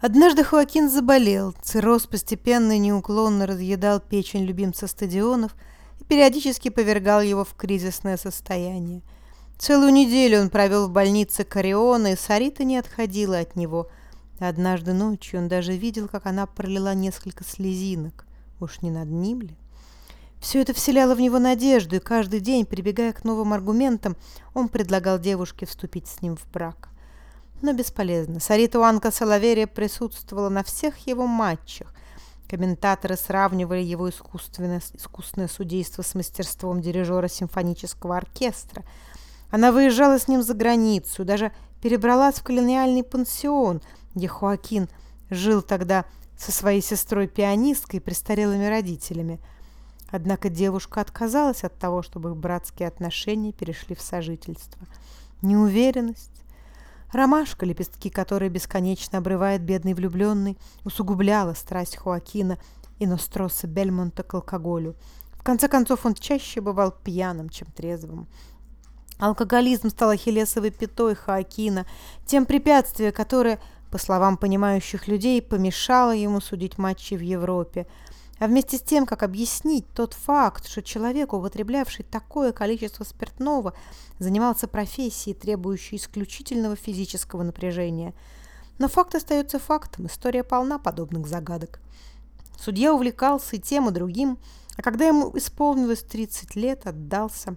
Однажды Хоакин заболел, цирроз постепенно и неуклонно разъедал печень любимца стадионов и периодически повергал его в кризисное состояние. Целую неделю он провел в больнице Кариона, и Сарита не отходила от него. Однажды ночью он даже видел, как она пролила несколько слезинок. Уж не над ним ли? Все это вселяло в него надежду, и каждый день, прибегая к новым аргументам, он предлагал девушке вступить с ним в брак. Но бесполезно. Сарита Уанка Салаверия присутствовала на всех его матчах. Комментаторы сравнивали его искусственное, искусственное судейство с мастерством дирижера симфонического оркестра. Она выезжала с ним за границу, даже перебралась в колониальный пансион, где Хоакин жил тогда со своей сестрой-пианисткой и престарелыми родителями. Однако девушка отказалась от того, чтобы их братские отношения перешли в сожительство. Неуверенность, Ромашка, лепестки которой бесконечно обрывает бедный влюбленный, усугубляла страсть Хоакина и Ностроса Бельмонта к алкоголю. В конце концов, он чаще бывал пьяным, чем трезвым. Алкоголизм стал ахиллесовой пятой Хоакина, тем препятствием, которое, по словам понимающих людей, помешало ему судить матчи в Европе – а вместе с тем, как объяснить тот факт, что человек, употреблявший такое количество спиртного, занимался профессией, требующей исключительного физического напряжения. Но факт остается фактом, история полна подобных загадок. Судья увлекался и тем, и другим, а когда ему исполнилось 30 лет, отдался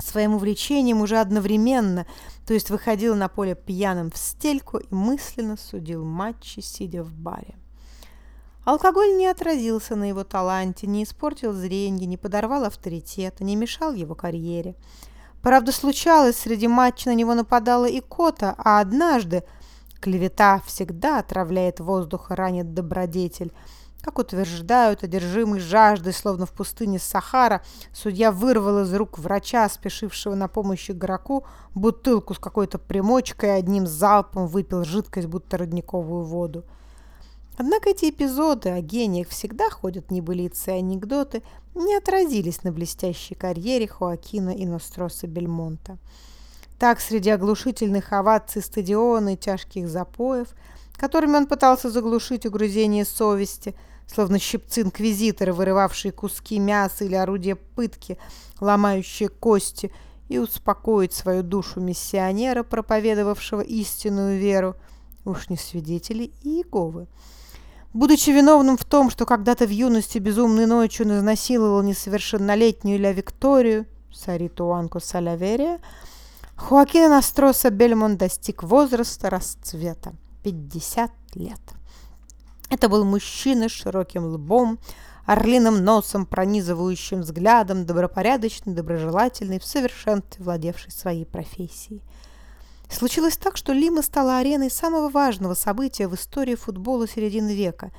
своим увлечениям уже одновременно, то есть выходил на поле пьяным в стельку и мысленно судил матчи, сидя в баре. Алкоголь не отразился на его таланте, не испортил зрение, не подорвал авторитета, не мешал его карьере. Правда, случалось, среди матча на него нападала и кота, а однажды клевета всегда отравляет воздух и ранит добродетель. Как утверждают, одержимый жаждой, словно в пустыне Сахара, судья вырвал из рук врача, спешившего на помощь игроку, бутылку с какой-то примочкой и одним залпом выпил жидкость, будто родниковую воду. Однако эти эпизоды о гениях всегда ходят небылицы и анекдоты, не отразились на блестящей карьере Хоакина и Ностроса Бельмонта. Так, среди оглушительных оваций стадиона и тяжких запоев, которыми он пытался заглушить угрызение совести, словно щипцы-инквизиторы, вырывавшие куски мяса или орудия пытки, ломающие кости, и успокоить свою душу миссионера, проповедовавшего истинную веру, уж не свидетели Иеговы. Будучи виновным в том, что когда-то в юности безумной ночью он изнасиловал несовершеннолетнюю Ля Викторию, Сариту Уанку Саляверия, Хоакина Настроса Бельмон достиг возраста расцвета – 50 лет. Это был мужчина с широким лбом, орлиным носом, пронизывающим взглядом, добропорядочный, доброжелательный, в совершенстве владевший своей профессией. Случилось так, что Лима стала ареной самого важного события в истории футбола середины века.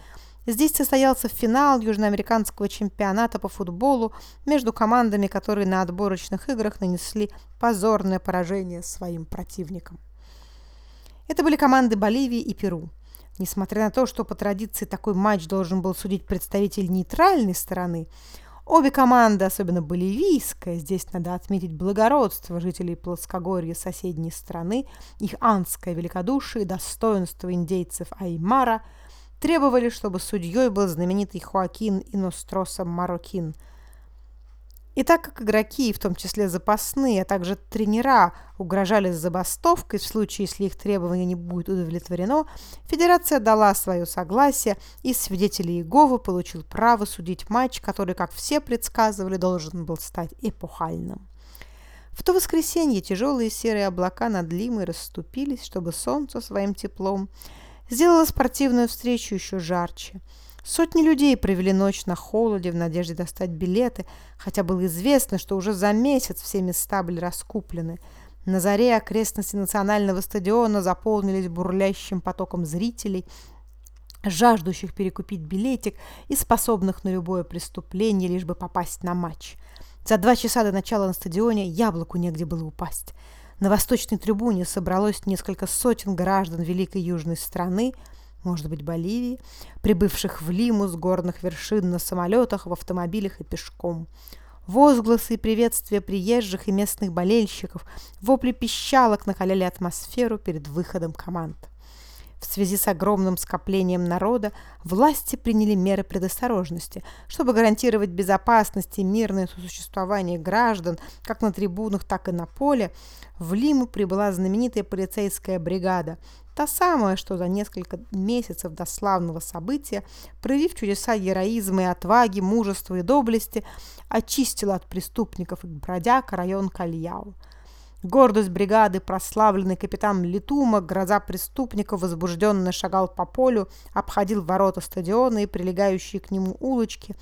Здесь состоялся финал южноамериканского чемпионата по футболу между командами, которые на отборочных играх нанесли позорное поражение своим противникам. Это были команды Боливии и Перу. Несмотря на то, что по традиции такой матч должен был судить представитель нейтральной стороны, Обе команды, особенно боливийская, здесь надо отметить благородство жителей плоскогорья соседней страны, их анское великодушие и достоинство индейцев Аймара, требовали, чтобы судьей был знаменитый Хоакин Иностроса Марокин – и так как игроки, в том числе запасные, а также тренера, угрожали забастовкой в случае, если их требование не будет удовлетворено, Федерация дала свое согласие, и свидетель Иеговы получил право судить матч, который, как все предсказывали, должен был стать эпохальным. В то воскресенье тяжелые серые облака над Лимой расступились, чтобы солнце своим теплом сделало спортивную встречу еще жарче – Сотни людей провели ночь на холоде в надежде достать билеты, хотя было известно, что уже за месяц все места были раскуплены. На заре окрестности национального стадиона заполнились бурлящим потоком зрителей, жаждущих перекупить билетик и способных на любое преступление, лишь бы попасть на матч. За два часа до начала на стадионе яблоку негде было упасть. На восточной трибуне собралось несколько сотен граждан Великой Южной страны – может быть, Боливии, прибывших в Лиму с горных вершин на самолетах, в автомобилях и пешком. Возгласы и приветствия приезжих и местных болельщиков, вопли пищалок накаляли атмосферу перед выходом команд. В связи с огромным скоплением народа власти приняли меры предосторожности, чтобы гарантировать безопасность и мирное сосуществование граждан как на трибунах, так и на поле. В Лиму прибыла знаменитая полицейская бригада, Та самая, что за несколько месяцев до славного события, проявив чудеса героизма и отваги, мужества и доблести, очистила от преступников и бродяг район Кальяу. Гордость бригады, прославленный капитан Литума, гроза преступников, возбужденно шагал по полю, обходил ворота стадиона и прилегающие к нему улочки,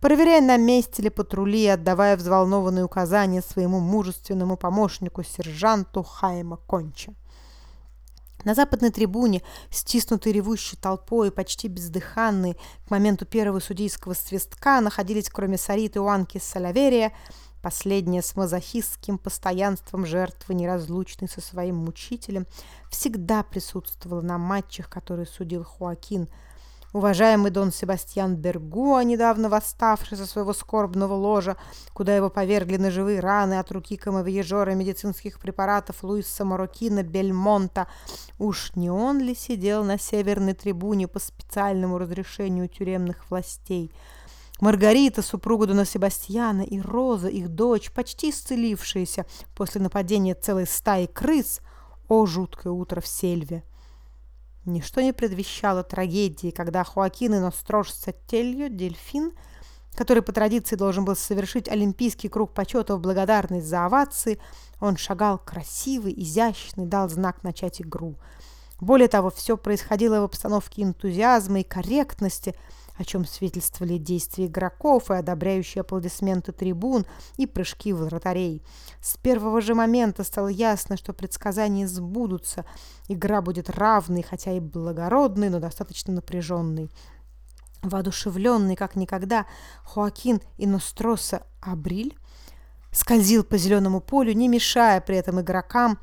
проверяя, на месте ли патрули отдавая взволнованные указания своему мужественному помощнику, сержанту Хайма Конча. На западной трибуне, стиснутой ревущей толпой, почти бездыханной, к моменту первого судейского свистка находились, кроме Сариты Уанки Салаверия, последняя с мазохистским постоянством жертвы, неразлучной со своим мучителем, всегда присутствовала на матчах, которые судил Хуакин – Уважаемый Дон Себастьян Бергуа, недавно восставший со своего скорбного ложа, куда его повергли на живые раны от руки камовьежора медицинских препаратов Луиса Марокина Бельмонта, уж не он ли сидел на северной трибуне по специальному разрешению тюремных властей? Маргарита, супруга Дона Себастьяна, и Роза, их дочь, почти исцелившиеся после нападения целой стаи крыс, о, жуткое утро в сельве! Ничто не предвещало трагедии, когда Хуакин и Нострош Саттелью, дельфин, который по традиции должен был совершить олимпийский круг почета в благодарность за овации, он шагал красивый, изящный, дал знак начать игру. Более того, все происходило в обстановке энтузиазма и корректности – о чем свидетельствовали действия игроков и одобряющие аплодисменты трибун и прыжки вратарей. С первого же момента стало ясно, что предсказания сбудутся. Игра будет равной, хотя и благородной, но достаточно напряженной. Воодушевленный, как никогда, Хоакин и Ностроса Абриль скользил по зеленому полю, не мешая при этом игрокам,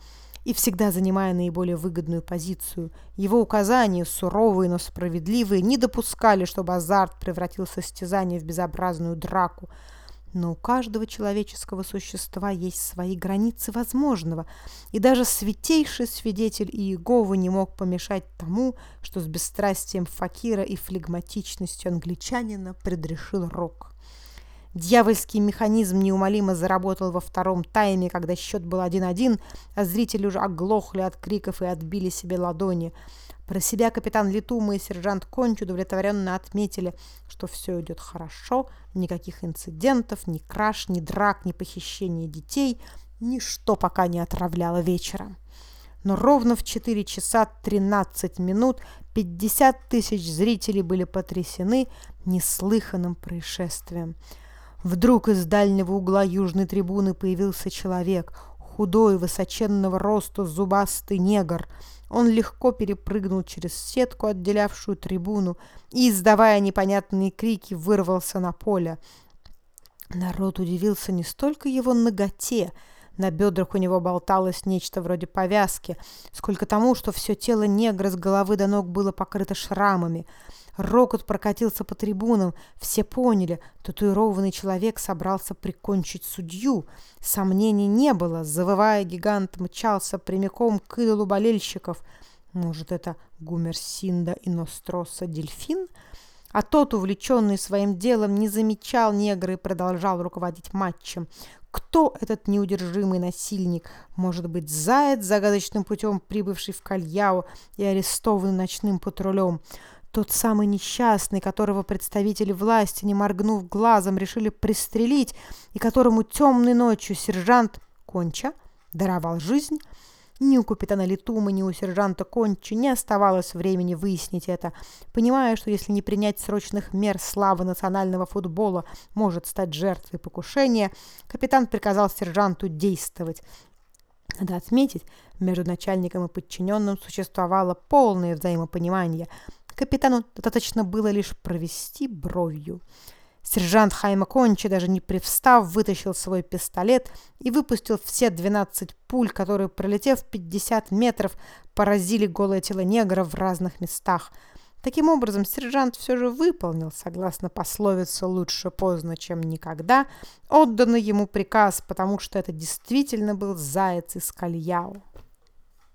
и всегда занимая наиболее выгодную позицию. Его указания, суровые, но справедливые, не допускали, чтобы азарт превратил состязание в безобразную драку. Но у каждого человеческого существа есть свои границы возможного, и даже святейший свидетель Иеговы не мог помешать тому, что с бесстрастием факира и флегматичностью англичанина предрешил Рок. Дьявольский механизм неумолимо заработал во втором тайме, когда счет был 1-1, а зрители уже оглохли от криков и отбили себе ладони. Про себя капитан Литума и сержант Конч удовлетворенно отметили, что все идет хорошо, никаких инцидентов, ни краж, ни драк, ни похищения детей, ничто пока не отравляло вечера. Но ровно в 4 часа 13 минут 50 тысяч зрителей были потрясены неслыханным происшествием – Вдруг из дальнего угла южной трибуны появился человек, худой, высоченного роста, зубастый негр. Он легко перепрыгнул через сетку, отделявшую трибуну, и, издавая непонятные крики, вырвался на поле. Народ удивился не столько его ноготе, на бедрах у него болталось нечто вроде повязки, сколько тому, что все тело негра с головы до ног было покрыто шрамами – Рокот прокатился по трибунам. Все поняли, татуированный человек собрался прикончить судью. Сомнений не было. Завывая, гигант мчался прямиком к идолу болельщиков. Может, это Гумерсинда и Ностроса дельфин? А тот, увлеченный своим делом, не замечал негра и продолжал руководить матчем. Кто этот неудержимый насильник? Может быть, заяц, загадочным путем прибывший в Кальяо и арестованный ночным патрулем? Тот самый несчастный, которого представители власти, не моргнув глазом, решили пристрелить, и которому темной ночью сержант Конча даровал жизнь, ни у капитана Литума, ни у сержанта Конча не оставалось времени выяснить это. Понимая, что если не принять срочных мер, слава национального футбола может стать жертвой покушения, капитан приказал сержанту действовать. Надо отметить, между начальником и подчиненным существовало полное взаимопонимание – Капитану достаточно было лишь провести бровью. Сержант Хайма Кончи, даже не привстав, вытащил свой пистолет и выпустил все 12 пуль, которые, пролетев 50 метров, поразили голое тело негра в разных местах. Таким образом, сержант все же выполнил, согласно пословице «лучше поздно, чем никогда», отданный ему приказ, потому что это действительно был заяц из Кальяу.